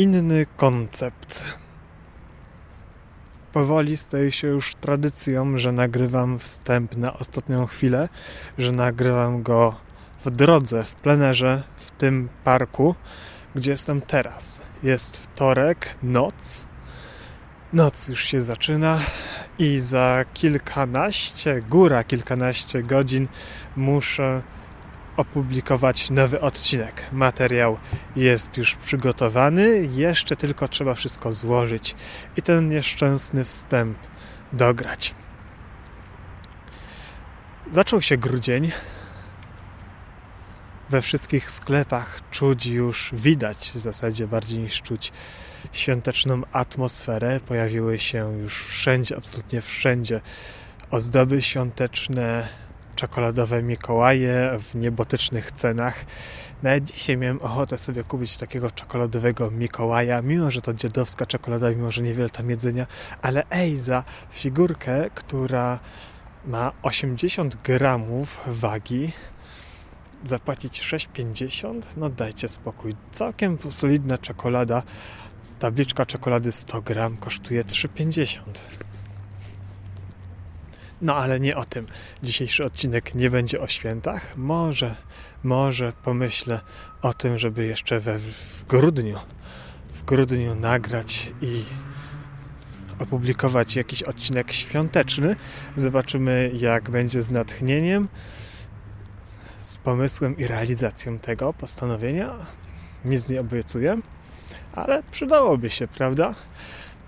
inny koncept. Powoli staje się już tradycją, że nagrywam wstęp na ostatnią chwilę, że nagrywam go w drodze, w plenerze, w tym parku, gdzie jestem teraz. Jest wtorek, noc. Noc już się zaczyna i za kilkanaście, góra kilkanaście godzin muszę opublikować nowy odcinek. Materiał jest już przygotowany, jeszcze tylko trzeba wszystko złożyć i ten nieszczęsny wstęp dograć. Zaczął się grudzień. We wszystkich sklepach czuć już, widać w zasadzie bardziej niż czuć świąteczną atmosferę. Pojawiły się już wszędzie, absolutnie wszędzie ozdoby świąteczne, czekoladowe Mikołaje w niebotycznych cenach. Nawet dzisiaj miałem ochotę sobie kupić takiego czekoladowego Mikołaja, mimo że to dziadowska czekolada, mimo że niewiele tam jedzenia, ale ej, za figurkę, która ma 80 gramów wagi, zapłacić 6,50? No dajcie spokój. Całkiem solidna czekolada. Tabliczka czekolady 100 gram kosztuje 3,50. No ale nie o tym. Dzisiejszy odcinek nie będzie o świętach. Może, może pomyślę o tym, żeby jeszcze we, w grudniu, w grudniu nagrać i opublikować jakiś odcinek świąteczny. Zobaczymy, jak będzie z natchnieniem, z pomysłem i realizacją tego postanowienia. Nic nie obiecuję, ale przydałoby się, prawda?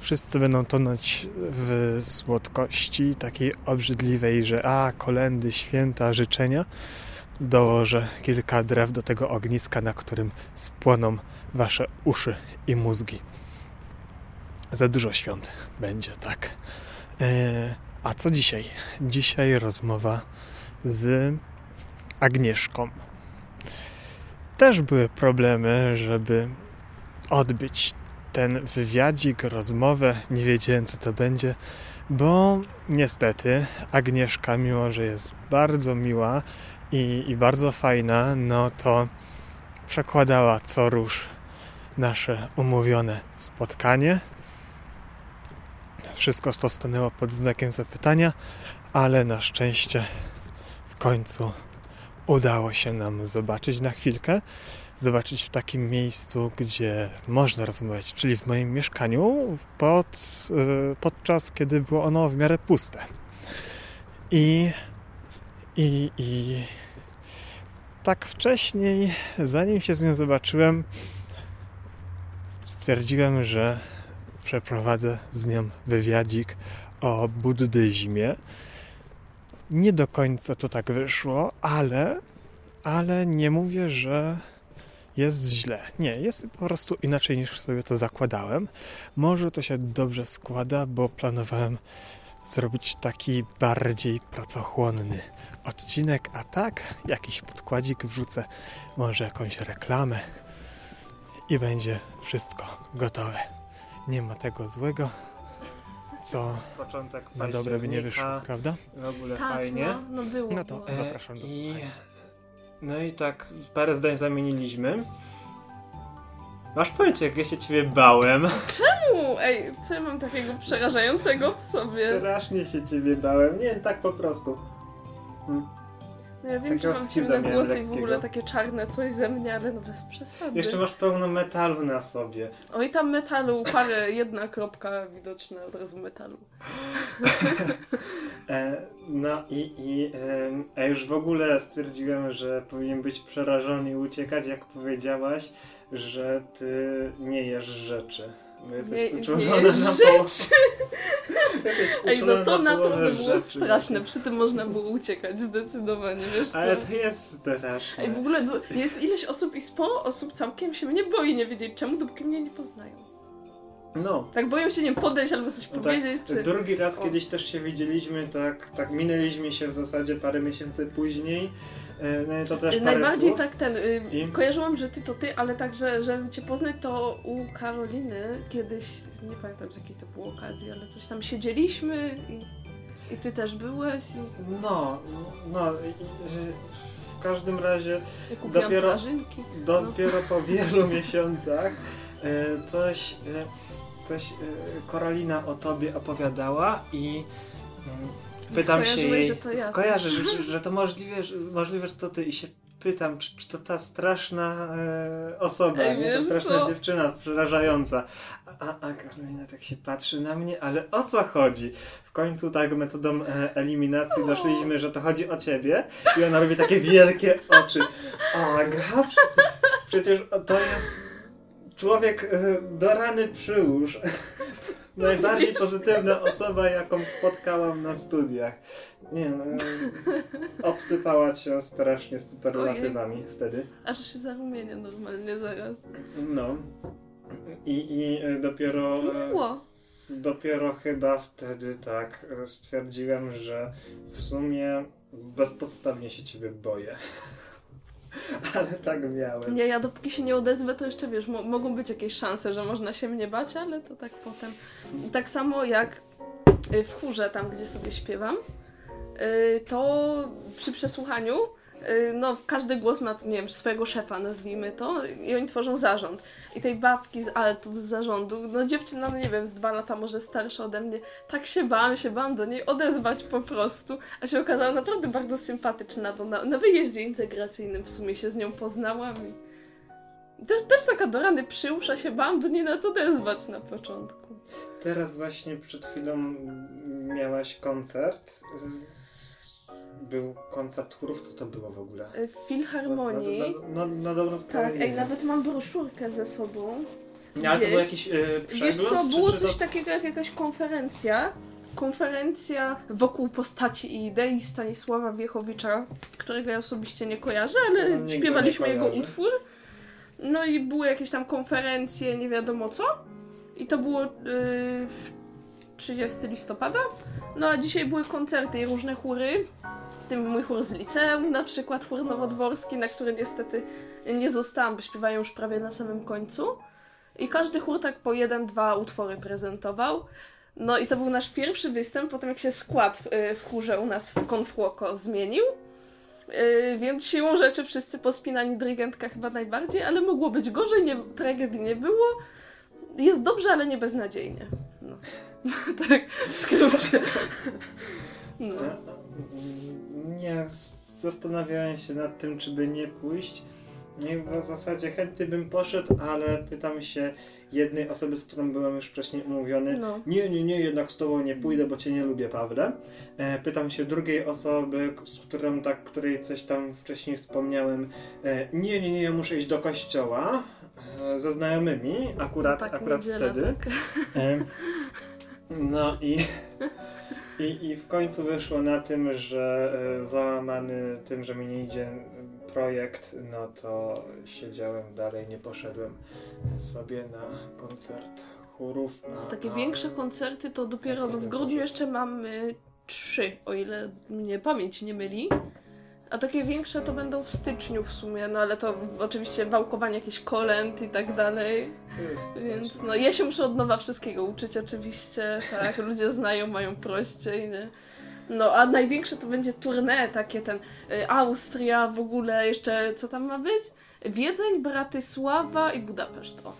Wszyscy będą tonąć w słodkości takiej obrzydliwej, że a, kolendy, święta, życzenia. Dołożę kilka drew do tego ogniska, na którym spłoną wasze uszy i mózgi. Za dużo świąt będzie, tak. E, a co dzisiaj? Dzisiaj rozmowa z Agnieszką. Też były problemy, żeby odbyć ten wywiadzik, rozmowę. Nie wiedziałem, co to będzie, bo niestety Agnieszka, mimo że jest bardzo miła i, i bardzo fajna, no to przekładała co rusz nasze umówione spotkanie. Wszystko to stanęło pod znakiem zapytania, ale na szczęście w końcu udało się nam zobaczyć na chwilkę zobaczyć w takim miejscu, gdzie można rozmawiać, czyli w moim mieszkaniu pod, y, podczas kiedy było ono w miarę puste. I, i, i tak wcześniej, zanim się z nią zobaczyłem, stwierdziłem, że przeprowadzę z nią wywiadzik o buddyzmie. Nie do końca to tak wyszło, ale, ale nie mówię, że jest źle. Nie, jest po prostu inaczej niż sobie to zakładałem. Może to się dobrze składa, bo planowałem zrobić taki bardziej pracochłonny odcinek, a tak jakiś podkładzik wrzucę, może jakąś reklamę i będzie wszystko gotowe. Nie ma tego złego, co Początek na dobre by nie wyszło, prawda? W ogóle Tak, fajnie. no, no było. No to było. zapraszam do I- słuchania. No i tak parę zdań zamieniliśmy. Masz pojęcie, jak ja się ciebie bałem? Czemu? Ej, co ja mam takiego przerażającego w sobie? Strasznie się ciebie bałem. Nie, tak po prostu. No ja wiem, że mam ciemne włosy i w ogóle lekkiego. takie czarne coś ze mnie, ale no bez przesady. Jeszcze masz pełno metalu na sobie. Oj, tam metalu, parę, jedna kropka widoczna od razu metalu. E, no i, i a już w ogóle stwierdziłem, że powinien być przerażony i uciekać, jak powiedziałaś, że ty nie jesz rzeczy. Bo jesteś Nie- uczulona nie na połowę. Ej, no to na pewno było rzeczy. straszne, przy tym można było uciekać zdecydowanie, wiesz co? Ale to jest straszne. Ej, w ogóle du- jest ileś osób i sporo osób całkiem się mnie boi nie wiedzieć czemu, dopóki mnie nie poznają. No. Tak boją się nie podejść albo coś No powiedzieć, tak, czy... Drugi raz O. kiedyś też się widzieliśmy, tak, tak minęliśmy się w zasadzie parę miesięcy później. E, No to też parę Najbardziej słów. tak ten. Y, I? Kojarzyłam, że ty to ty, ale także, żeby cię poznać, to u Karoliny kiedyś, nie pamiętam z jakiej to było okazji, ale coś tam siedzieliśmy i, i ty też byłeś i No, no, w każdym razie ja Dopiero- prażynki. dopiero po wielu miesiącach e, coś, e, coś Korolina o tobie opowiadała i mm, pytam się jej, że to ja. kojarzę, że, że, że to możliwe, że, możliwe, że to ty i się pytam, czy, czy to ta straszna e, osoba, Ej, nie? ta straszna co? dziewczyna przerażająca. A, a Karolina tak się patrzy na mnie, ale o co chodzi? W końcu tak metodą e, eliminacji doszliśmy, że to chodzi o ciebie i ona robi takie wielkie oczy. Aga, przecież, przecież to jest człowiek e, do rany przyłóż. Najbardziej pozytywna osoba, jaką spotkałam na studiach. Nie no, obsypała cię strasznie superlatywami wtedy. Aż się zarumienię normalnie zaraz. No. I, i e, dopiero, e, Miło. dopiero chyba wtedy tak e, stwierdziłem, że w sumie bezpodstawnie się ciebie boję. Ale tak miałem. Nie, ja dopóki się nie odezwę, to jeszcze wiesz, mo- mogą być jakieś szanse, że można się mnie bać, ale to tak potem. Tak samo jak y, w chórze, tam gdzie sobie śpiewam, y, to przy przesłuchaniu, no każdy głos ma, nie wiem, swojego szefa, nazwijmy to, i oni tworzą zarząd. I tej babki z altów, z zarządu, no dziewczyna, no nie wiem, z dwa lata może starsza ode mnie, tak się bałam, się bałam do niej odezwać po prostu, a się okazała naprawdę bardzo sympatyczna, bo na, na wyjeździe integracyjnym w sumie się z nią poznałam i też, też taka do rany się bałam do niej na to odezwać na początku. Teraz właśnie przed chwilą miałaś koncert. Był koncert chórów, co to było w ogóle? Y, W Filharmonii, Na, na, na, na dobrą sprawę. tak, ej, nawet mam broszurkę ze sobą. Nie, ale to był jakiś e, przegląd? Wiesz co, było czy, czy coś to... takiego jak jakaś konferencja. Konferencja wokół postaci i idei Stanisława Wiechowicza, którego ja osobiście nie kojarzę, ale No, śpiewaliśmy jego utwór. No i były jakieś tam konferencje, nie wiadomo co. I to było yy, w 30 listopada. No a dzisiaj były koncerty i różne chóry. W tym mój chór z liceum, na przykład chór nowodworski, na który niestety nie zostałam, bo śpiewają już prawie na samym końcu. I każdy chór tak po jeden, dwa utwory prezentował. No i to był nasz pierwszy występ, potem jak się skład w, y, w chórze u nas w Konfłoko zmienił. Yy, więc siłą rzeczy wszyscy pospinani dyrygentka chyba najbardziej, ale mogło być gorzej, nie, tragedii nie było. Jest dobrze, ale nie beznadziejnie. No. tak, w skrócie. No. Nie, zastanawiałem się nad tym, czy by nie pójść. Nie, w zasadzie chętnie bym poszedł, ale pytam się jednej osoby, z którą byłem już wcześniej umówiony. No. Nie, nie, nie, jednak z tobą nie pójdę, bo cię nie lubię, Pawle. E, pytam się drugiej osoby, z którą tak, której coś tam wcześniej wspomniałem. E, nie, nie, nie, ja muszę iść do kościoła e, ze znajomymi, akurat, tak, akurat niedziela, wtedy. Tak. E, No i, i, i w końcu wyszło na tym, że e, załamany tym, że mi nie idzie projekt, no to siedziałem dalej, nie poszedłem sobie na koncert chórów. A, Takie a- większe koncerty to dopiero Takie w grudniu jeszcze mamy trzy, o ile mnie pamięć nie myli. A takie większe to będą w styczniu w sumie, no ale to oczywiście wałkowanie jakichś kolęd i tak dalej. Więc no ja się muszę od nowa wszystkiego uczyć oczywiście, tak, ludzie znają, mają prościej, nie? No a największe to będzie tournée, takie ten y, Austria w ogóle, jeszcze co tam ma być? Wiedeń, Bratysława i Budapeszt, o.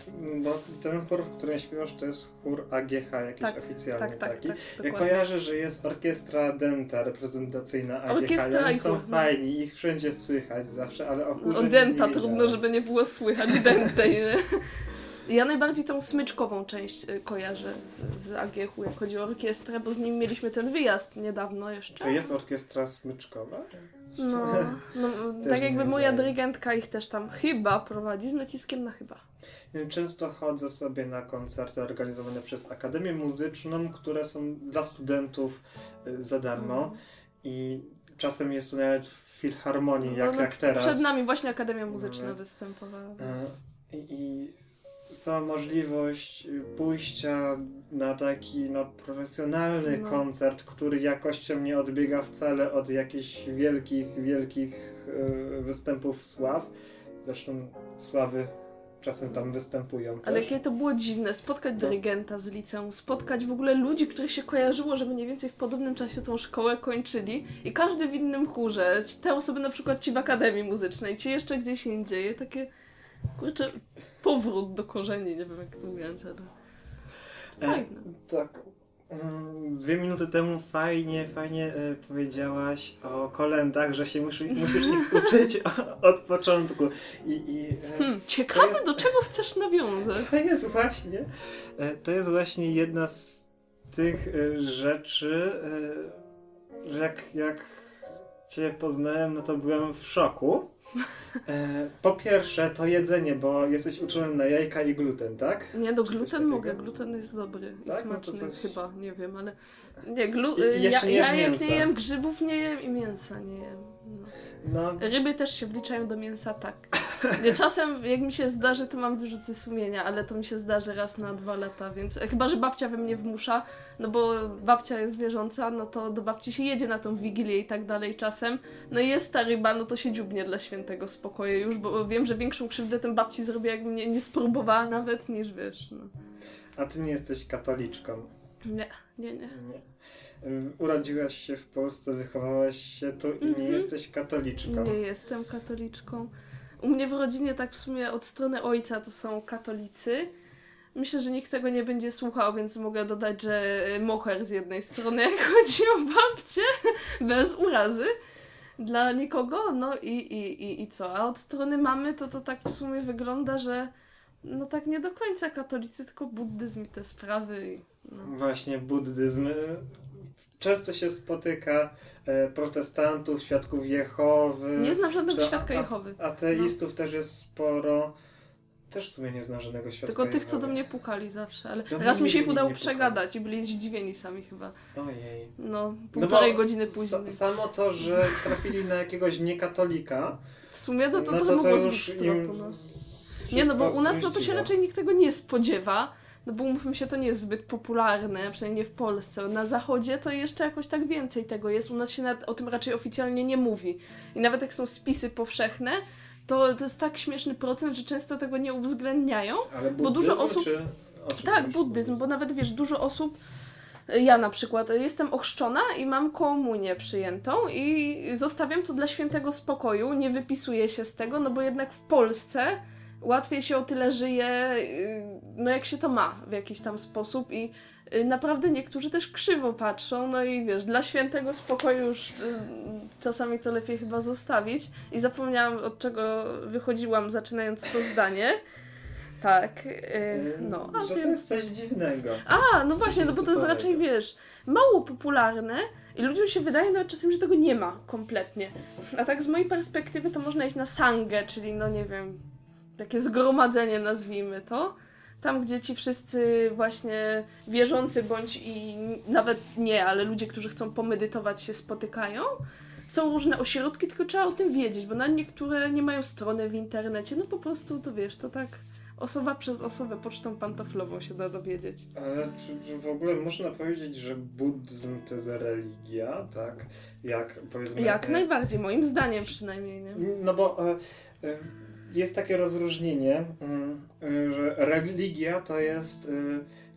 Bo ten chór, w którym śpiewasz, to jest chór AGH jakiś Tak, oficjalny Tak, tak, taki. tak, Ja kojarzę, że jest orkiestra Denta reprezentacyjna AGH. Orkiestra i oni są chór, no. fajni, ich wszędzie słychać zawsze, ale o chórze O denta nie trudno, żeby nie było słychać dentej? Ja najbardziej tą smyczkową część y, kojarzę z, z AGH-u, jak chodzi o orkiestrę, bo z nim mieliśmy ten wyjazd niedawno jeszcze. To jest orkiestra smyczkowa? No, no Też tak nie jakby moja dyrygentka ich też tam chyba prowadzi, z naciskiem na chyba. Często chodzę sobie na koncerty organizowane przez Akademię Muzyczną, które są dla studentów y, za darmo Mm. i czasem jest to nawet w filharmonii, jak, No, no, jak teraz. Przed nami właśnie Akademia Muzyczna No. występowała. E, Więc... I, i sama możliwość y, pójścia na taki no, profesjonalny No. koncert, który jakością nie odbiega wcale od jakichś wielkich, wielkich y, występów sław. Zresztą sławy czasem tam występują. Ale też. jakie to było dziwne, spotkać dyrygenta z liceum, spotkać w ogóle ludzi, których się kojarzyło, że mniej więcej w podobnym czasie tą szkołę kończyli i każdy w innym chórze. Te osoby na przykład ci w Akademii Muzycznej, ci jeszcze gdzieś indziej. Takie Kurczę, powrót do korzeni, nie wiem jak to ująć, ale... Fajne. E, tak. Mm, dwie minuty temu fajnie, fajnie e, powiedziałaś o kolendach, że się musi, musisz ich uczyć od początku. I, i, e, hmm, ciekawe, jest, do czego chcesz nawiązać. To jest właśnie, e, to jest właśnie jedna z tych e, rzeczy, e, że jak, jak Cię poznałem, no to byłem w szoku. E, po pierwsze, to jedzenie, bo jesteś uczony na jajka i gluten, tak? Nie, do gluten mogę, gluten jest dobry i tak? No smaczny no coś... chyba, nie wiem, ale nie, glu... I, ja, jajek nie jem, grzybów nie jem i mięsa nie jem. No. No. Ryby też się wliczają do mięsa, tak. Czasem jak mi się zdarzy, to mam wyrzuty sumienia, ale to mi się zdarzy raz na dwa lata, więc chyba, że babcia we mnie wmusza, no bo babcia jest wierząca, no to do babci się jedzie na tą wigilię i tak dalej czasem. No i jest ta ryba, no to się dziubnie dla świętego spokoju już, bo wiem, że większą krzywdę tym babci zrobię, jakbym nie, nie spróbowała nawet, niż wiesz, no. A ty nie jesteś katoliczką? Nie, nie, nie. nie urodziłaś się w Polsce, wychowałaś się tu i nie mhm. jesteś katoliczką. Nie jestem katoliczką. U mnie w rodzinie tak w sumie od strony ojca to są katolicy. Myślę, że nikt tego nie będzie słuchał, więc mogę dodać, że moher z jednej strony, jak chodzi o babcię, bez urazy dla nikogo, no i, i, i, i co? A od strony mamy to to tak w sumie wygląda, że no tak nie do końca katolicy, tylko buddyzm i te sprawy. No. Właśnie buddyzm często się spotyka e, protestantów, świadków Jehowy. Nie znam żadnego świadka Jehowy. Ateistów no. też jest sporo. Też w sumie nie znam żadnego świadka Tylko tych, Jehowy. co do mnie pukali zawsze, ale do raz mi się udało przegadać i byli zdziwieni sami chyba. Ojej. No, półtorej no godziny później. Samo to, że trafili na jakiegoś niekatolika. W sumie no to, no to, to mogło zbić tropu, no. Nie no, bo u nas no to się raczej nikt tego nie spodziewa no bo umówmy się, to nie jest zbyt popularne, przynajmniej nie w Polsce. Na zachodzie to jeszcze jakoś tak więcej tego jest. U nas się nad, o tym raczej oficjalnie nie mówi. I nawet jak są spisy powszechne, to, to jest tak śmieszny procent, że często tego nie uwzględniają. Ale bo dużo osób. Czy... Tak, buddyzm, bo nawet wiesz, dużo osób. Ja na przykład jestem ochrzczona i mam komunię przyjętą i zostawiam to dla świętego spokoju, nie wypisuję się z tego, no bo jednak w Polsce łatwiej się o tyle żyje, y, no jak się to ma w jakiś tam sposób i y, naprawdę niektórzy też krzywo patrzą, no i wiesz, dla świętego spokoju już y, czasami to lepiej chyba zostawić i zapomniałam od czego wychodziłam zaczynając to zdanie. Tak, no. A że więc... to jest coś dziwnego. A, no właśnie, no bo to jest raczej, wiesz, mało popularne i ludziom się wydaje nawet czasem, że tego nie ma kompletnie. A tak z mojej perspektywy to można iść na sangę, czyli no nie wiem, takie zgromadzenie, nazwijmy to. Tam, gdzie ci wszyscy właśnie wierzący bądź i nawet nie, ale ludzie, którzy chcą pomedytować się spotykają. Są różne ośrodki, tylko trzeba o tym wiedzieć, bo na niektóre nie mają strony w internecie. No po prostu to wiesz, to tak osoba przez osobę pocztą pantoflową się da dowiedzieć. Ale czy, czy, w ogóle można powiedzieć, że buddyzm to jest religia, tak? Jak powiedzmy. Jak e... najbardziej, moim zdaniem przynajmniej. Nie? No bo. E, e jest takie rozróżnienie, mm, że religia to jest y,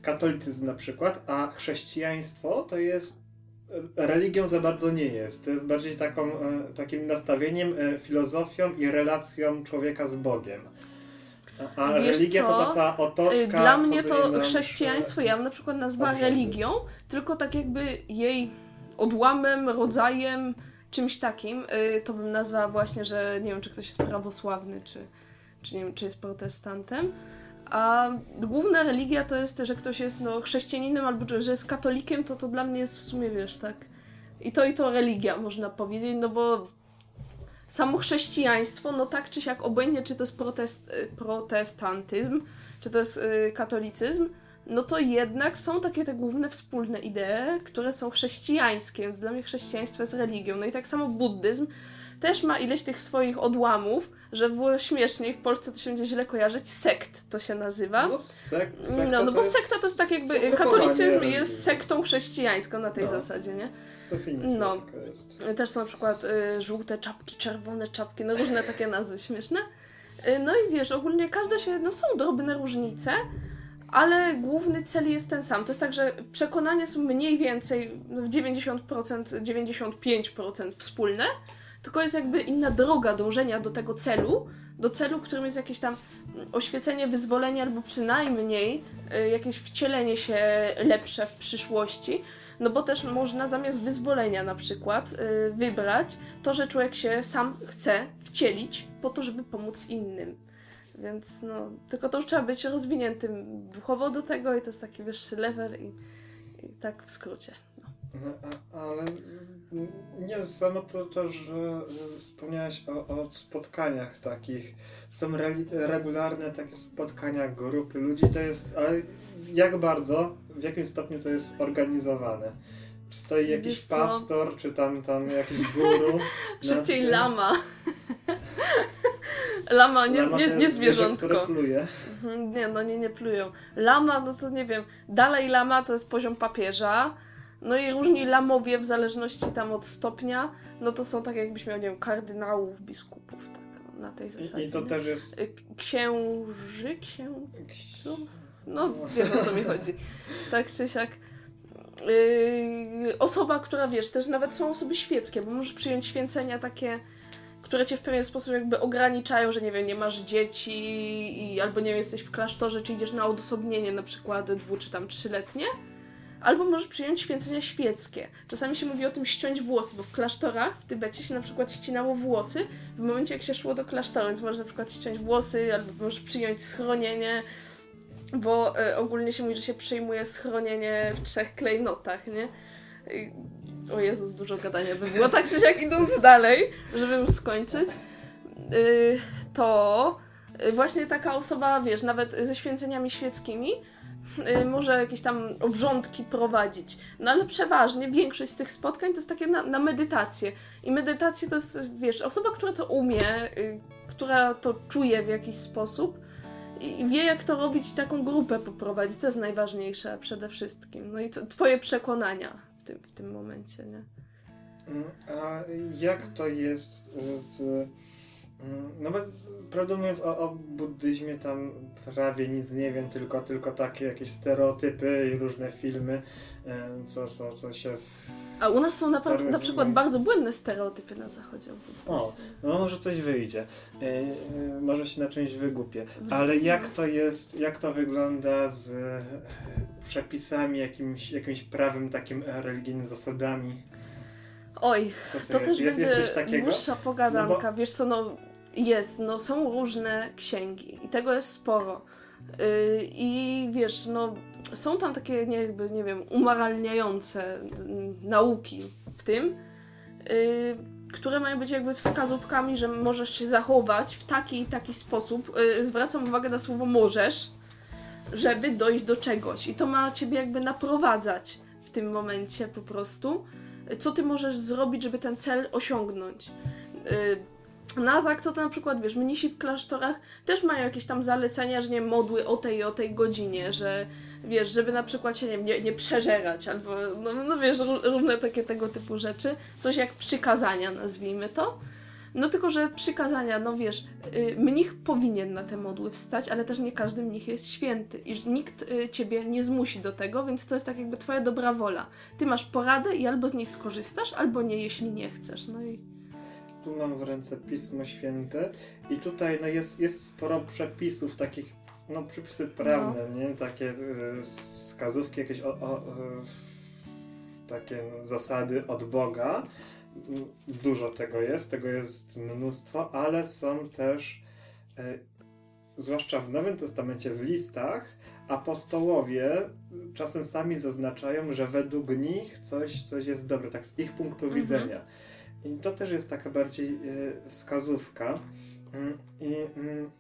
katolicyzm na przykład, a chrześcijaństwo to jest y, religią za bardzo nie jest. To jest bardziej taką, y, takim nastawieniem, filozofią i relacją człowieka z Bogiem. A Wiesz religia co? to ta cała otoczka. Dla mnie to chrześcijaństwo, ja bym na przykład nazwała religią, tylko tak jakby jej odłamem, rodzajem czymś takim, y, to bym nazwała właśnie, że nie wiem, czy ktoś jest prawosławny, czy, czy nie wiem, czy jest protestantem. A główna religia to jest, że ktoś jest no, chrześcijaninem albo że jest katolikiem, to to dla mnie jest w sumie, wiesz, tak. I to i to religia, można powiedzieć, no bo samo chrześcijaństwo, no tak czy siak, obojętnie czy to jest protest, y, protestantyzm, czy to jest y, katolicyzm, no to jednak są takie te główne wspólne idee, które są chrześcijańskie, więc dla mnie chrześcijaństwo jest religią. No i tak samo buddyzm też ma ileś tych swoich odłamów, że było śmieszniej, w Polsce to się będzie źle kojarzyć, sekt to się nazywa. No, sek, no, no bo sekta to jest tak jakby, katolicyzm jest sektą chrześcijańską na tej no. zasadzie, nie? Definicja no. jest. Też są na przykład y, żółte czapki, czerwone czapki, no różne takie nazwy śmieszne. Y, no i wiesz, ogólnie każde się, no są drobne różnice, ale główny cel jest ten sam. To jest tak, że przekonania są mniej więcej no w 90%, 95% wspólne, tylko jest jakby inna droga dążenia do tego celu, do celu, którym jest jakieś tam oświecenie, wyzwolenie albo przynajmniej y, jakieś wcielenie się lepsze w przyszłości. No bo też można zamiast wyzwolenia na przykład y, wybrać to, że człowiek się sam chce wcielić po to, żeby pomóc innym. Więc no, tylko to już trzeba być rozwiniętym duchowo do tego i to jest taki wyższy level i, i tak w skrócie. No. No, ale nie samo to, to że wspomniałeś o, o spotkaniach takich. Są re, regularne takie spotkania grupy ludzi, to jest, ale jak bardzo, w jakim stopniu to jest organizowane? Czy stoi jakiś pastor, czy tam, tam jakiś guru? Szybciej lama. Lama, nie, Lama nie, nie zwierzątko. Zwierzę, pluje. Mhm, nie, no nie, nie plują. Lama, no to nie wiem. Dalej lama to jest poziom papieża. No i różni lamowie w zależności tam od stopnia, no to są tak jakbyś miał, nie wiem, kardynałów, biskupów, tak, na tej zasadzie. I, i to nie? też jest... Y, księży, księżów? No, wiesz o co mi chodzi. Tak czy siak. Yy, osoba, która wiesz, też nawet są osoby świeckie, bo możesz przyjąć święcenia takie które cię w pewien sposób jakby ograniczają, że nie wiem, nie masz dzieci i albo nie wiem, jesteś w klasztorze, czy idziesz na odosobnienie na przykład dwu czy tam trzyletnie. Albo możesz przyjąć święcenia świeckie. Czasami się mówi o tym ściąć włosy, bo w klasztorach w Tybecie się na przykład ścinało włosy w momencie jak się szło do klasztoru, więc możesz na przykład ściąć włosy, albo możesz przyjąć schronienie, bo y, ogólnie się mówi, że się przyjmuje schronienie w trzech klejnotach, nie? O Jezus, dużo gadania by było. Tak czy jak idąc dalej, żeby już skończyć, yy, to właśnie taka osoba, wiesz, nawet ze święceniami świeckimi, yy, może jakieś tam obrządki prowadzić. No ale przeważnie większość z tych spotkań to jest takie na, na medytację. I medytację to jest, wiesz, osoba, która to umie, która to czuje w jakiś sposób i wie, jak to robić i taką grupę poprowadzić. To jest najważniejsze przede wszystkim. No i to, twoje przekonania tym, w tym momencie, nie? Mm, a jak to jest z... Mm, no bo prawdę mówiąc o, o buddyzmie tam prawie nic nie wiem, tylko, tylko takie jakieś stereotypy i różne filmy, co, co, co się... W... A u nas są na, na przykład bardzo błędne stereotypy na zachodzie. O, no może coś wyjdzie. E, e, może się na czymś wygupię. Ale jak to jest, jak to wygląda z przepisami, jakimś, jakimś prawem takim religijnym, zasadami. Oj, to, to też jest, będzie jest dłuższa pogadanka. No bo... Wiesz co, no jest, no są różne księgi i tego jest sporo. Yy, I wiesz, no są tam takie nie, jakby, nie wiem, umaralniające nauki w tym, yy, które mają być jakby wskazówkami, że możesz się zachować w taki i taki sposób. Yy, zwracam uwagę na słowo możesz, żeby dojść do czegoś. I to ma ciebie jakby naprowadzać w tym momencie po prostu. Co ty możesz zrobić, żeby ten cel osiągnąć? Y, no a tak to, to na przykład, wiesz, mnisi w klasztorach też mają jakieś tam zalecenia, że nie modły o tej i o tej godzinie, że wiesz, żeby na przykład się nie, nie, nie przeżerać, albo no, no wiesz, różne takie tego typu rzeczy. Coś jak przykazania, nazwijmy to. No tylko, że przykazania, no wiesz, yy, mnich powinien na te modły wstać, ale też nie każdy mnich jest święty i nikt yy, ciebie nie zmusi do tego, więc to jest tak jakby twoja dobra wola. Ty masz poradę i albo z niej skorzystasz, albo nie, jeśli nie chcesz. No i... Tu mam w ręce Pismo Święte i tutaj no jest, jest sporo przepisów takich, no przepisy prawne, no. nie? Takie yy, wskazówki, jakieś o, o, takie zasady od Boga dużo tego jest, tego jest mnóstwo, ale są też, e, zwłaszcza w Nowym Testamencie, w listach, apostołowie czasem sami zaznaczają, że według nich coś, coś jest dobre, tak z ich punktu mhm. widzenia. I to też jest taka bardziej e, wskazówka. Mm, I, mm,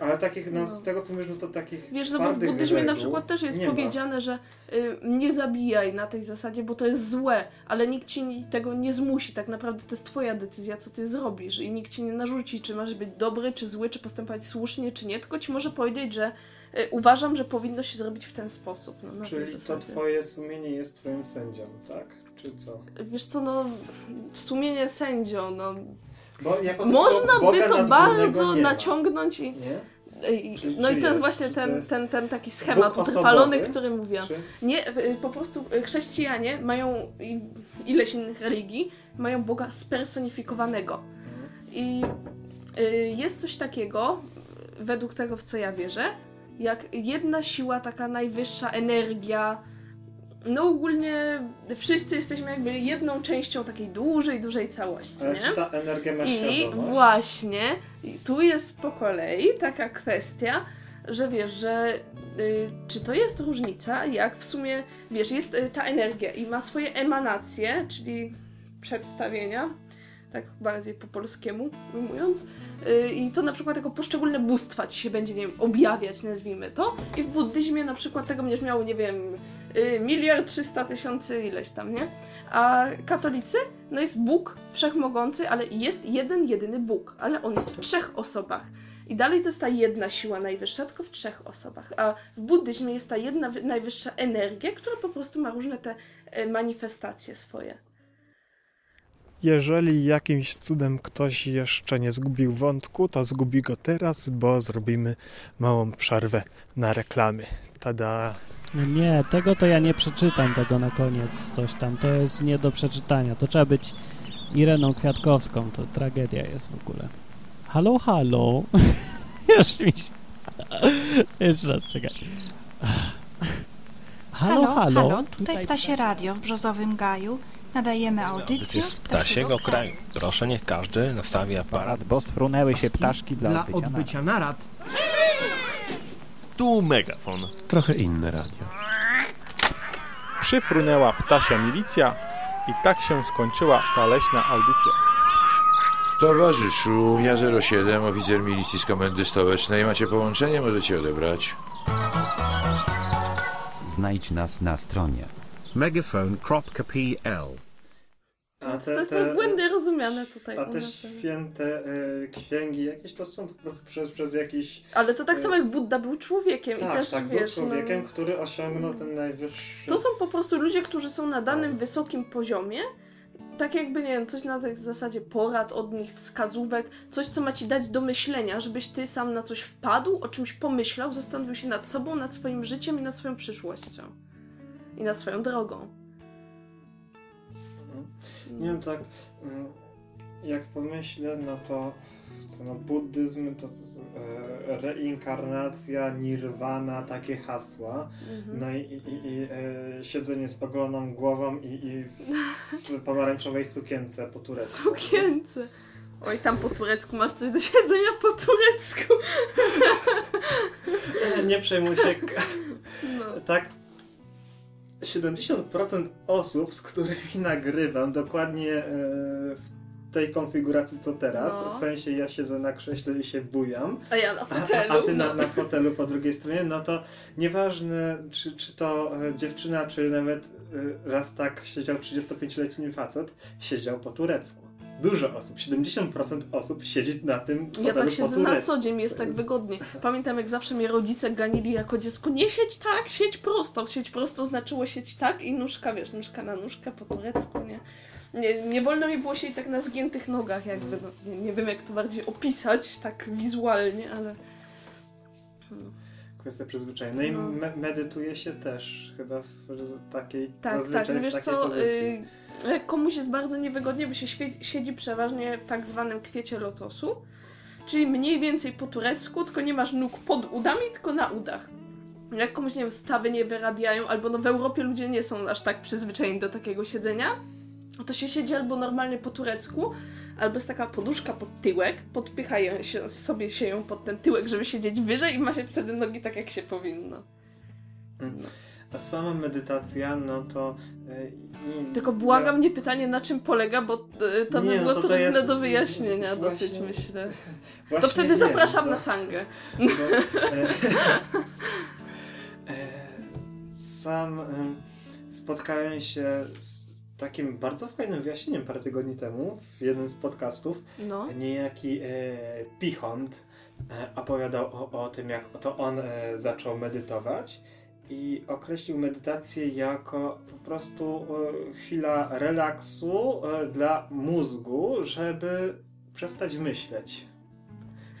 ale takich, no, z tego co mówisz, no to takich Wiesz, no bo w buddyzmie na przykład też jest powiedziane, ma. że y, nie zabijaj na tej zasadzie, bo to jest złe, ale nikt ci tego nie zmusi. Tak naprawdę to jest twoja decyzja, co ty zrobisz i nikt ci nie narzuci, czy masz być dobry, czy zły, czy postępować słusznie, czy nie, tylko ci może powiedzieć, że y, uważam, że powinno się zrobić w ten sposób. No, Czyli to twoje sumienie jest twoim sędzią, tak? Czy co? Wiesz co, no sumienie sędzią, no można by to bardzo naciągnąć i... Nie? Czy, no czy i to jest właśnie ten, jest ten, ten taki schemat utrwalony, który mówię. Nie, po prostu chrześcijanie mają ileś innych religii, mają Boga spersonifikowanego. I y, jest coś takiego, według tego w co ja wierzę, jak jedna siła, taka najwyższa energia. No ogólnie wszyscy jesteśmy jakby jedną częścią takiej dużej, dużej całości, Ale nie? czy ta energia ma I świadomość? właśnie, tu jest po kolei taka kwestia, że wiesz, że y, czy to jest różnica, jak w sumie, wiesz, jest y, ta energia i ma swoje emanacje, czyli przedstawienia, tak bardziej po polskiemu ujmując, y, i to na przykład jako poszczególne bóstwa ci się będzie, nie wiem, objawiać, nazwijmy to, i w buddyzmie na przykład tego będziesz miał, nie wiem, miliard trzysta tysięcy ileś tam, nie? A katolicy no jest Bóg wszechmogący, ale jest jeden, jedyny Bóg, ale on jest w trzech osobach. I dalej to jest ta jedna siła najwyższa, tylko w trzech osobach. A w buddyzmie jest ta jedna wy- najwyższa energia, która po prostu ma różne te e, manifestacje swoje. Jeżeli jakimś cudem ktoś jeszcze nie zgubił wątku, to zgubi go teraz, bo zrobimy małą przerwę na reklamy. Tada! Nie, tego to ja nie przeczytam, tego na koniec coś tam. To jest nie do przeczytania. To trzeba być Ireną Kwiatkowską. To tragedia jest w ogóle. Halo, halo. Już mi się... Jeszcze raz, czekaj. Halo, halo. Tutaj Ptasie Radio w Brzozowym Gaju. Nadajemy audycję z z ptasiego kraju. Proszę, niech każdy nastawi aparat. bo sfrunęły się ptaszki dla, Dla odbycia, odbycia narad. Tu megafon. Trochę inne radio. Przyfrunęła ptasia milicja i tak się skończyła ta leśna audycja. Towarzyszu, ja 07, oficer milicji z komendy stołecznej. Macie połączenie? Możecie odebrać. Znajdź nas na stronie. Megaphone.pl A to jest te błędy rozumiane tutaj A te święte e, księgi jakieś to są po prostu przez, przez jakiś... Ale to tak samo jak Buddha był człowiekiem Tak, i też tak, wiesz, był człowiekiem, no, który osiągnął ten najwyższy... to są po prostu ludzie, którzy są na danym wysokim poziomie. Tak jakby, nie wiem, coś na tej zasadzie porad od nich, wskazówek, coś, co ma ci dać do myślenia, żebyś ty sam na coś wpadł, o czymś pomyślał, zastanowił się nad sobą, nad swoim życiem i nad swoją przyszłością. I nad swoją drogą. Mhm. Nie wiem, tak mm, jak pomyślę, no to co no, buddyzm to e, reinkarnacja, nirwana, takie hasła. Mhm. No i, i, i e, siedzenie z ogoloną głową i, i w pomarańczowej sukience po turecku. Sukience. Oj, tam po turecku masz coś do siedzenia po turecku. E, Nie przejmuj się. No. Tak. 70% osób, z którymi nagrywam, dokładnie e, w tej konfiguracji co teraz, No. w sensie ja siedzę na krześle i się bujam, A ja na fotelu. a, a ty no. na, na fotelu po drugiej stronie, no to nieważne czy, czy to e, dziewczyna, czy nawet e, raz tak siedział 35-letni facet, siedział po turecku. Dużo osób, 70% osób siedzi na tym fotelu Ja tak siedzę na co dzień, jest tak jest- wygodnie. Pamiętam, jak zawsze mnie rodzice ganili jako dziecko, nie siedź tak, siedź prosto. Siedź prosto znaczyło siedź tak i nóżka, wiesz, nóżka na nóżkę po turecku, nie? Nie, nie wolno mi było siedzieć tak na zgiętych nogach, jakby, no, nie, nie wiem jak to bardziej opisać, tak wizualnie, ale... Kwestia przyzwyczajenia. No i No. me- medytuje się też chyba w takiej Tak, zazwyczaj tak, no wiesz co, y, jak komuś jest bardzo niewygodnie, bo się siedzi przeważnie w tak zwanym kwiecie lotosu, czyli mniej więcej po turecku, tylko nie masz nóg pod udami, tylko na udach. Jak komuś, nie wiem, stawy nie wyrabiają, albo no w Europie ludzie nie są aż tak przyzwyczajeni do takiego siedzenia, to się siedzi albo normalnie po turecku, albo jest taka poduszka pod tyłek, podpychają się, sobie się ją pod ten tyłek, żeby siedzieć wyżej i ma się wtedy nogi tak, jak się powinno. A sama medytacja, no to... nie- Tylko błagam, ja- nie pytanie na czym polega, bo to by Nie, no było to to trudne jest- do wyjaśnienia właśnie- dosyć, myślę. Właśnie To wtedy nie, zapraszam bo- na sangę. bo, e, e, Sam em, spotkałem się z takim bardzo fajnym wyjaśnieniem parę tygodni temu w jednym z podcastów. No. Niejaki e, Pichont e, opowiadał o, o tym, jak to on e, zaczął medytować i określił medytację jako po prostu e, chwila relaksu e, dla mózgu, żeby przestać myśleć.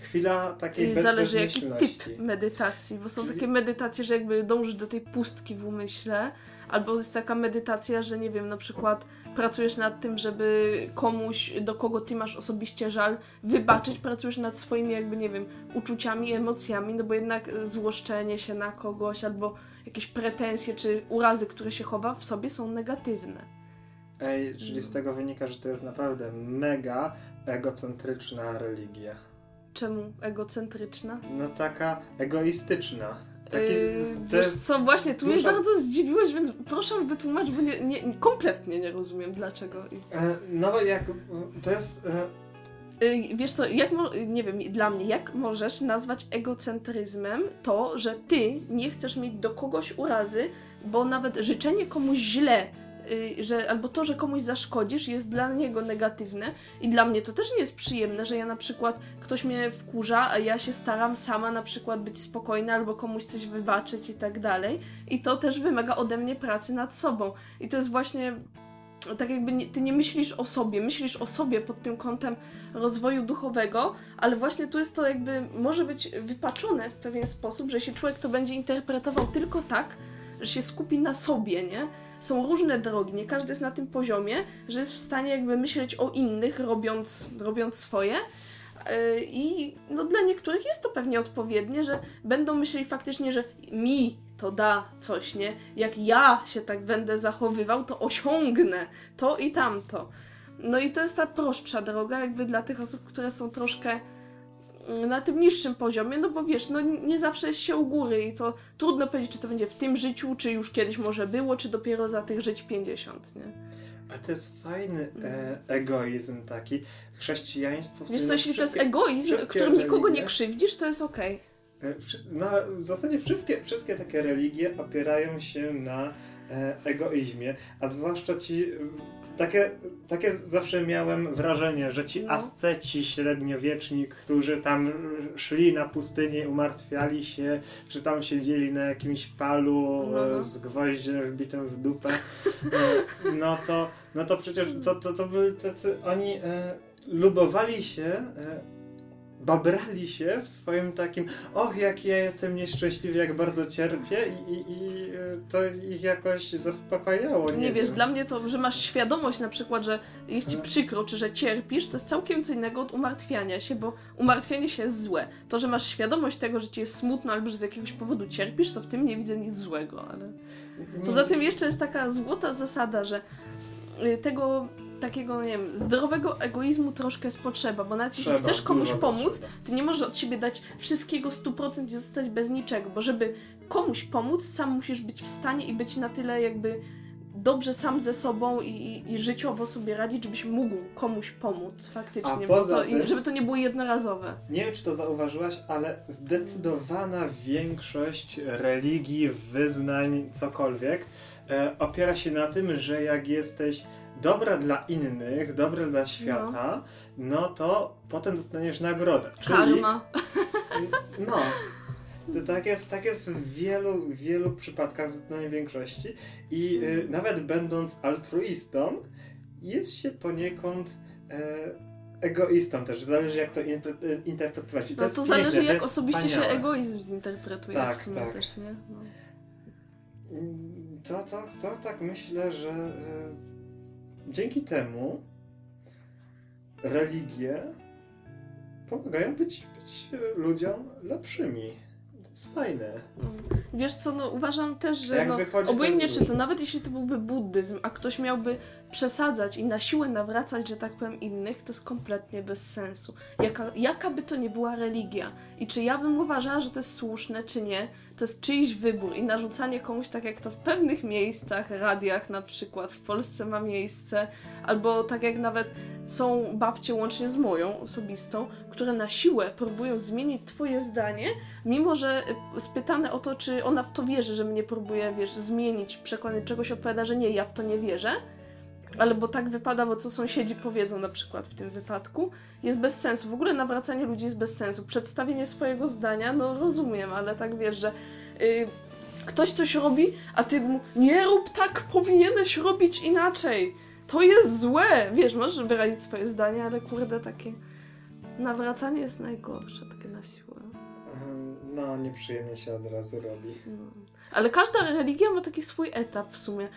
Chwila takiej I bez, zależy jaki typ medytacji, bo są Czyli- takie medytacje, że jakby dążysz do tej pustki w umyśle, albo jest taka medytacja, że nie wiem, na przykład pracujesz nad tym, żeby komuś, do kogo ty masz osobiście żal, wybaczyć, pracujesz nad swoimi jakby, nie wiem, uczuciami, emocjami, no bo jednak złoszczenie się na kogoś albo jakieś pretensje czy urazy, które się chowa w sobie są negatywne. Ej, czyli z tego wynika, że to jest naprawdę mega egocentryczna religia. Czemu egocentryczna? No taka egoistyczna. Taki, Yy, co, właśnie, tu mnie duża- bardzo zdziwiłeś, więc proszę wytłumacz, bo nie, nie, kompletnie nie rozumiem dlaczego. E, No jak to jest. e, Yy, Wiesz co, jak, nie wiem, dla mnie, jak możesz nazwać egocentryzmem to, że ty nie chcesz mieć do kogoś urazy, bo nawet życzenie komuś źle, że, albo to, że komuś zaszkodzisz, jest dla niego negatywne i dla mnie to też nie jest przyjemne, że ja na przykład ktoś mnie wkurza, a ja się staram sama na przykład być spokojna albo komuś coś wybaczyć i tak dalej i to też wymaga ode mnie pracy nad sobą i to jest właśnie tak jakby nie, ty nie myślisz o sobie, myślisz o sobie pod tym kątem rozwoju duchowego, ale właśnie tu jest to jakby, może być wypaczone w pewien sposób, że się człowiek to będzie interpretował tylko tak, że się skupi na sobie, nie? Są różne drogi, nie każdy jest na tym poziomie, że jest w stanie jakby myśleć o innych, robiąc, robiąc swoje. Yy, I no, dla niektórych jest to pewnie odpowiednie, że będą myśleli faktycznie, że mi to da coś, nie? Jak ja się tak będę zachowywał, to osiągnę to i tamto. No i to jest ta prostsza droga, jakby dla tych osób, które są troszkę na tym niższym poziomie, no bo wiesz, no nie zawsze jest się u góry i to trudno powiedzieć, czy to będzie w tym życiu, czy już kiedyś może było, czy dopiero za tych żyć 50, nie? A to jest fajny e, egoizm taki. Chrześcijaństwo. w Wiesz co, jeśli to jest egoizm, którym nikogo nie krzywdzisz, to jest okej. E, wszys- No, w zasadzie wszystkie, wszystkie takie religie opierają się na e, egoizmie, a zwłaszcza ci. Takie, takie zawsze miałem wrażenie, że ci No. asceci średniowieczni, którzy tam szli na pustynię, umartwiali się, czy tam siedzieli na jakimś palu No, no. e, z gwoździem wbitym w dupę, e, no to, no to przecież to, to, to byli tacy, oni e, lubowali się e, babrali się w swoim takim, och, jak ja jestem nieszczęśliwy, jak bardzo cierpię i, i, i e, to ich jakoś zaspokajało. Nie, Nie, wiesz, wiem. dla mnie to, że masz świadomość na przykład, że jest ci Mhm. przykro, czy że cierpisz, to jest całkiem co innego od umartwiania się, bo umartwianie się jest złe. To, że masz świadomość tego, że ci jest smutno albo że z jakiegoś powodu cierpisz, to w tym nie widzę nic złego, ale... Poza tym jeszcze jest taka złota zasada, że y, tego takiego, nie wiem, zdrowego egoizmu troszkę jest potrzeba, bo nawet jeśli chcesz komuś pomóc, ty nie możesz od siebie dać wszystkiego 100% i zostać bez niczego, bo żeby komuś pomóc, sam musisz być w stanie i być na tyle jakby dobrze sam ze sobą i, i, i życiowo sobie radzić, żebyś mógł komuś pomóc faktycznie, to, tym- żeby to nie było jednorazowe. Nie wiem, czy to zauważyłaś, ale zdecydowana większość religii, wyznań, cokolwiek e, opiera się na tym, że jak jesteś dobra dla innych, dobra dla świata, no, to potem dostaniesz nagrodę. Czyli, Karma. No. To tak jest, tak jest w wielu, wielu przypadkach, w zdecydowanej większości. I y, nawet będąc altruistą, jest się poniekąd e, egoistą też. Zależy jak to e, interpretować. I No jest to piękne, zależy jak jest osobiście się wspaniałe. egoizm zinterpretuje Tak, w sumie tak. też, nie? No. Mm, To, to, to tak myślę, że e, dzięki temu religie pomagają być, być ludziom lepszymi. To jest fajne. Wiesz co, no uważam też, że no, obojętnie czy to nawet jeśli to byłby buddyzm, a ktoś miałby przesadzać i na siłę nawracać, że tak powiem, innych, to jest kompletnie bez sensu. Jaka, jaka by to nie była religia? I czy ja bym uważała, że to jest słuszne, czy nie, to jest czyjś wybór i narzucanie komuś tak jak to w pewnych miejscach, radiach na przykład, w Polsce ma miejsce, albo tak jak nawet są babcie łącznie z moją osobistą, które na siłę próbują zmienić twoje zdanie, mimo że y, spytane o to, czy ona w to wierzy, że mnie próbuje, wiesz, zmienić, przekonać czegoś, odpowiada, że nie, ja w to nie wierzę, ale bo tak wypada, bo co sąsiedzi powiedzą na przykład w tym wypadku, jest bez sensu. W ogóle nawracanie ludzi jest bez sensu. Przedstawienie swojego zdania, no rozumiem, ale tak wiesz, że y, ktoś coś robi, a ty mu nie rób tak, powinieneś robić inaczej. To jest złe. Wiesz, możesz wyrazić swoje zdanie, ale kurde, takie nawracanie jest najgorsze, takie na siłę. No, nieprzyjemnie się od razu robi. No. Ale każda religia ma taki swój etap w sumie.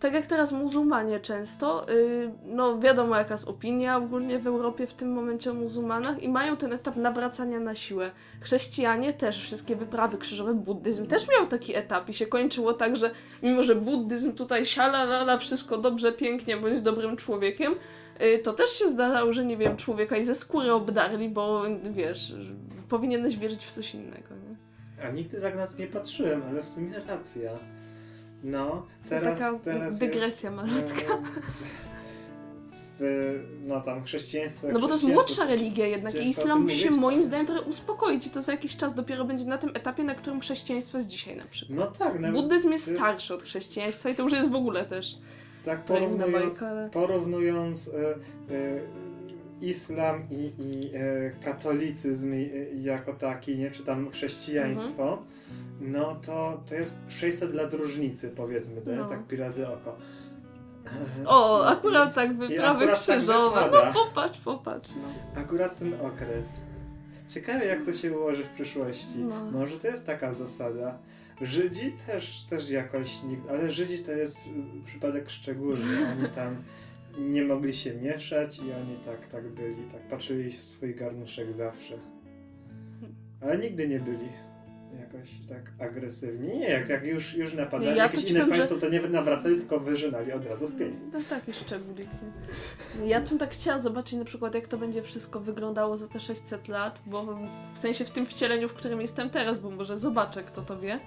tak jak teraz muzułmanie często, y, no wiadomo jaka jest opinia ogólnie w Europie w tym momencie o muzułmanach i mają ten etap nawracania na siłę. Chrześcijanie też, wszystkie wyprawy krzyżowe, buddyzm też miał taki etap i się kończyło tak, że mimo, że buddyzm tutaj sialalala, wszystko dobrze, pięknie, bądź dobrym człowiekiem, y, to też się zdarzało, że nie wiem, człowieka i ze skóry obdarli, bo wiesz, powinieneś wierzyć w coś innego. Nie? A nigdy tak na to nie patrzyłem, ale w sumie racja. No, teraz, Taka teraz dygresja jest, malutka. W, no tam chrześcijaństwo. No bo to jest młodsza religia jednak i islam się mówić. moim zdaniem trochę uspokoić i to za jakiś czas dopiero będzie na tym etapie, na którym chrześcijaństwo jest dzisiaj na przykład. No tak, nawet Buddyzm jest jest- starszy od chrześcijaństwa i to już jest w ogóle też. tak porównując, bajka, ale- porównując e, e, islam i, i e, katolicyzm e, jako taki, nie, czy tam chrześcijaństwo, Mhm. no to, to jest 600 lat różnicy, powiedzmy, no. Tak pi razy oko. O, akurat tak i wyprawy tak krzyżowe. wypada. no popatrz, popatrz. No. Akurat ten okres. Ciekawe jak to się ułoży w przyszłości. No. Może to jest taka zasada. Żydzi też, też jakoś nikt, ale Żydzi to jest przypadek szczególny. Oni tam nie mogli się mieszać i oni tak, tak byli, tak patrzyli w swój garnuszek zawsze. Ale nigdy nie byli jakoś tak agresywni. Nie, jak, jak już, już napadali Ja jakieś inne powiem, że- państwo, to nie nawracali, tylko wyżynali od razu w pień. No taki szczególik. nie? Ja bym tak chciała zobaczyć na przykład, jak to będzie wszystko wyglądało za te 600 lat, bo w sensie w tym wcieleniu, w którym jestem teraz, bo może zobaczę, kto to wie.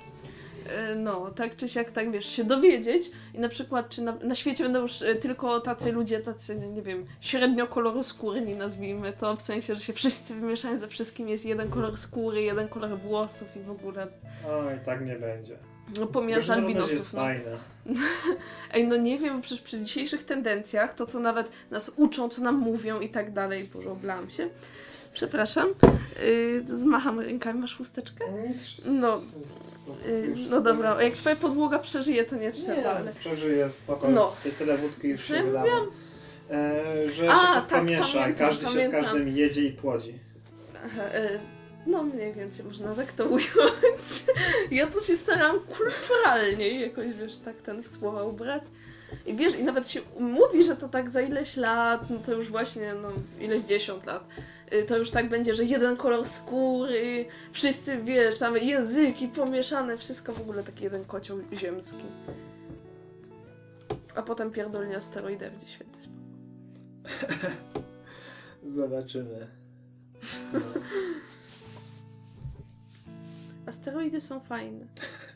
E, No, tak czy siak, tak wiesz, się dowiedzieć i na przykład, czy na, na świecie będą już e, tylko tacy ludzie, tacy, nie wiem, średnio koloroskórni, nazwijmy to, w sensie, że się wszyscy wymieszają ze wszystkim, jest jeden kolor skóry, jeden kolor włosów i w ogóle, Oj, tak nie będzie. no pomijając Różnorodność jest albinosów, no. fajna. Ej, no nie wiem, przecież przy dzisiejszych tendencjach, to co nawet nas uczą, co nam mówią i tak dalej, boże, oblałam się. Przepraszam. Yy, zmacham rękami, masz chusteczkę? No, yy, no dobra, jak twoja podłoga przeżyje, to nie trzeba, Nie, ale... przeżyję spokojnie. No. Tyle wódki już się wylało. E, że A, się wszystko tak, miesza i pamiętam, każdy się z pamiętam. każdym jedzie i płodzi. Aha, yy, no mniej więcej można tak to ująć. ja to się staram kulturalnie jakoś, wiesz, tak ten w słowa ubrać. I wiesz, i nawet się mówi, że to tak za ileś lat, no to już właśnie, no ileś dziesiąt lat, y, to już tak będzie, że jeden kolor skóry, wszyscy, wiesz, tam języki pomieszane, wszystko w ogóle taki jeden kocioł ziemski. A potem pierdolnie asteroidy będzie święty spokój. Zobaczymy. No. Asteroidy są fajne.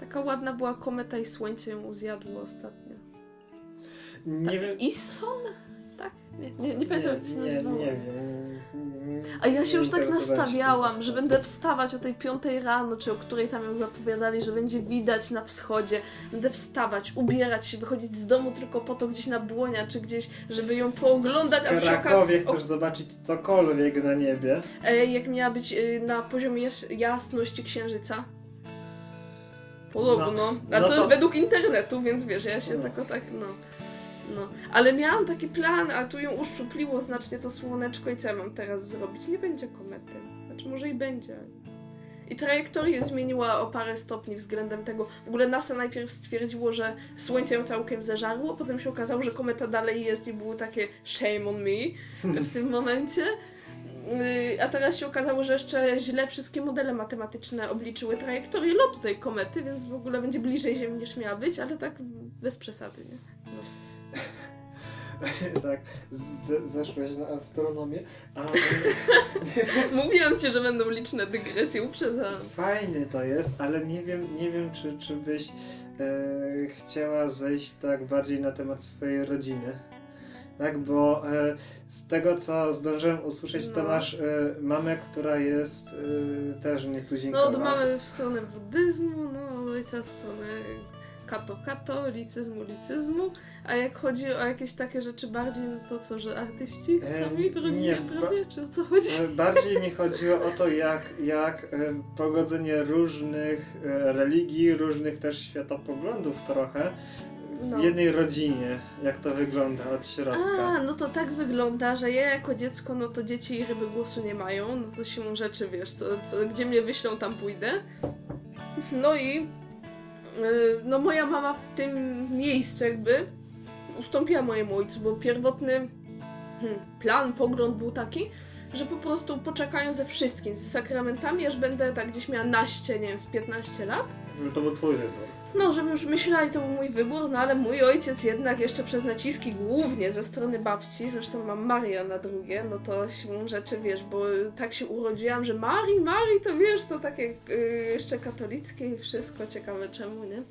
Taka ładna była kometa i słońce ją zjadło ostatnio. Nie wiem. Ison? Tak? Nie, nie, nie pamiętam jak to się nie, nazywało. nie wiem. A ja się już tak nastawiałam, że będę wstawać o tej piątej rano, czy o której tam ją zapowiadali, że będzie widać na wschodzie. Będę wstawać, ubierać się, wychodzić z domu tylko po to gdzieś na błonia, czy gdzieś, żeby ją pooglądać, a W Krakowie o, chcesz zobaczyć cokolwiek na niebie. e, jak miała być e, na poziomie jas jasności księżyca. Podobno. No, Ale no to, to- jest według internetu, więc wiesz, ja się No. tylko tak, no. No, ale miałam taki plan, a tu ją uszczupliło znacznie to słoneczko i co ja mam teraz zrobić? Nie będzie komety. Znaczy może i będzie. I trajektorię zmieniła o parę stopni względem tego. W ogóle NASA najpierw stwierdziło, że Słońce ją całkiem zeżarło, potem się okazało, że kometa dalej jest i było takie shame on me w tym momencie. Yy, A teraz się okazało, że jeszcze źle wszystkie modele matematyczne obliczyły trajektorię lotu tej komety, więc w ogóle będzie bliżej Ziemi niż miała być, ale tak bez przesady, nie? tak, z- zeszłeś na astronomię. A, Mówiłam ci, że będą liczne dygresje, uprzedzałam. Fajny to jest, ale nie wiem, nie wiem czy, czy byś e, chciała zejść tak bardziej na temat swojej rodziny. Tak, bo e, z tego co zdążyłem usłyszeć, to No. masz e, mamę, która jest e, też nietuzinkowa. No, to mamy w stronę buddyzmu, no ojca w stronę kato kato, licyzmu licyzmu, a jak chodzi o jakieś takie rzeczy bardziej, no to co, że artyści sami w rodzinie nie, prawie, czy o co chodzi? Bardziej mi chodziło o to, jak, jak pogodzenie różnych religii, różnych też światopoglądów trochę w No. jednej rodzinie, jak to wygląda od środka. A, no to tak wygląda, że ja jako dziecko, no to dzieci i ryby głosu nie mają, no to siłą rzeczy, wiesz, co, co, gdzie mnie wyślą, tam pójdę. No i y, no moja mama w tym miejscu jakby ustąpiła mojemu ojcu, bo pierwotny hmm, plan, pogląd był taki, że po prostu poczekają ze wszystkim, z sakramentami, aż będę tak gdzieś miała naście, nie wiem, z 15 lat. To był twój wybór. No, żebym już myślała i to był mój wybór, no ale mój ojciec jednak jeszcze przez naciski głównie ze strony babci, zresztą mam Maria na drugie, no to siłą rzeczy, wiesz, bo tak się urodziłam, że Marii, Marii, to wiesz, to takie y, jeszcze katolickie i wszystko, ciekawe czemu, nie?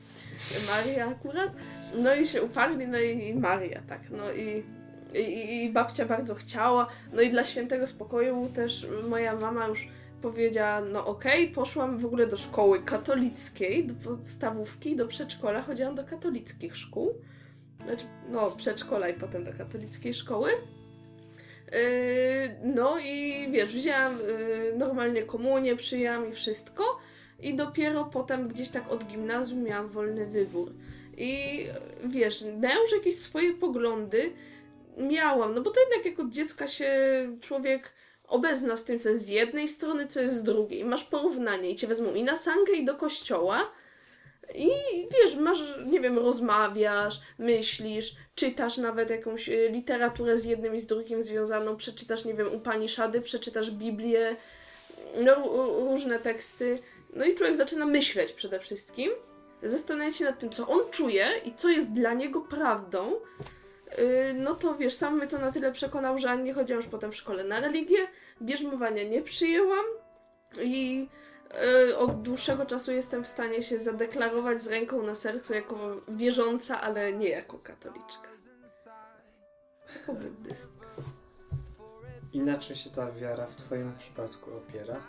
Maria akurat. No i się uparli, no i, i Maria, tak, no i, i, i babcia bardzo chciała, no i dla świętego spokoju też moja mama już powiedziała, no okej, poszłam w ogóle do szkoły katolickiej, do podstawówki, do przedszkola, chodziłam do katolickich szkół, znaczy, no przedszkola i potem do katolickiej szkoły. Yy, no i wiesz, wzięłam yy, normalnie komunię, przyjęłam i wszystko i dopiero potem gdzieś tak od gimnazjum miałam wolny wybór. I wiesz, ja już jakieś swoje poglądy miałam, no bo to jednak jak od dziecka się człowiek obezna z tym, co jest z jednej strony, co jest z drugiej. Masz porównanie i cię wezmą i na sangę, i do kościoła. I wiesz, masz, nie wiem, rozmawiasz, myślisz, czytasz nawet jakąś y, literaturę z jednym i z drugim związaną, przeczytasz, nie wiem, u pani Szady, przeczytasz Biblię, no, różne teksty. No i człowiek zaczyna myśleć przede wszystkim, zastanawiać się nad tym, co on czuje i co jest dla niego prawdą. Yy, no to wiesz, sam mnie to na tyle przekonał, że ani nie chodziłam już potem w szkole na religię, bierzmowania nie przyjęłam i yy, od dłuższego czasu jestem w stanie się zadeklarować z ręką na sercu jako wierząca, ale nie jako katoliczka. Jako buddystka. I na czym się ta wiara w twoim przypadku opiera?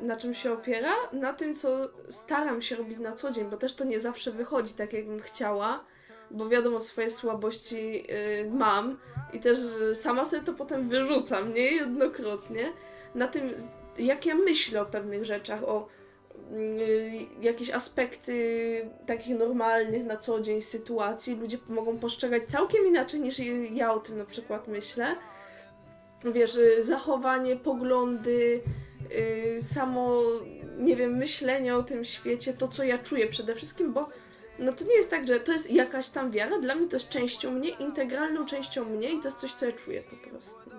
Na czym się opiera? Na tym, co staram się robić na co dzień, bo też to nie zawsze wychodzi tak, jakbym chciała, bo wiadomo, swoje słabości yy, mam i też y, sama sobie to potem wyrzucam, niejednokrotnie. Na tym, jak ja myślę o pewnych rzeczach, o yy, jakieś aspekty takich normalnych na co dzień sytuacji, ludzie mogą postrzegać całkiem inaczej niż ja o tym na przykład myślę. Wiesz, y, zachowanie, poglądy, yy, samo, nie wiem, myślenie o tym świecie, to co ja czuję przede wszystkim, bo no to nie jest tak, że to jest jakaś tam wiara, dla mnie to jest częścią mnie, integralną częścią mnie i to jest coś, co ja czuję po prostu.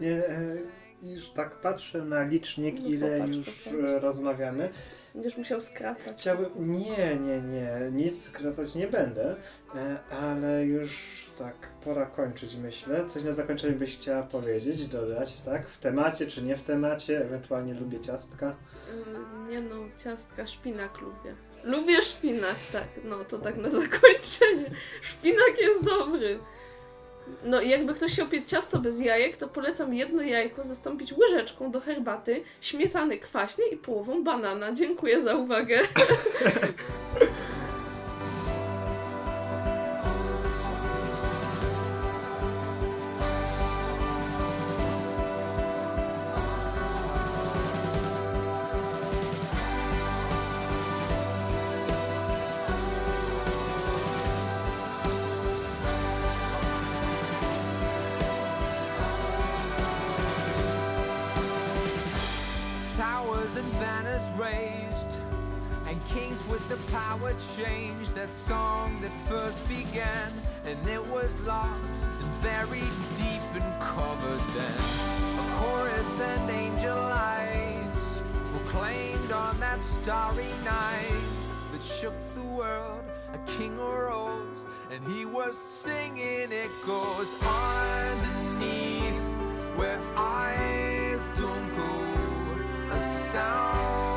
Nie, e, już tak patrzę na licznik, No ile popatrz, już popatrz. e, rozmawiamy. Będziesz musiał skracać. Chciałbym. Nie, nie, nie. Nic skracać nie będę, e, ale już tak pora kończyć, myślę. Coś na zakończenie byś chciała powiedzieć, dodać, tak? W temacie czy nie w temacie? Ewentualnie lubię ciastka. Mm, Nie no, ciastka, szpinak lubię. Lubię szpinak, tak. No to tak na zakończenie. Szpinak jest dobry. No i jakby ktoś chciał piec ciasto bez jajek, to polecam jedno jajko zastąpić łyżeczką do herbaty, śmietany kwaśnej i połową banana. Dziękuję za uwagę. That song that first began, and it was lost and buried deep and covered then. A chorus and angel lights proclaimed on that starry night that shook the world. A king arose, and he was singing. It goes underneath where eyes don't go a sound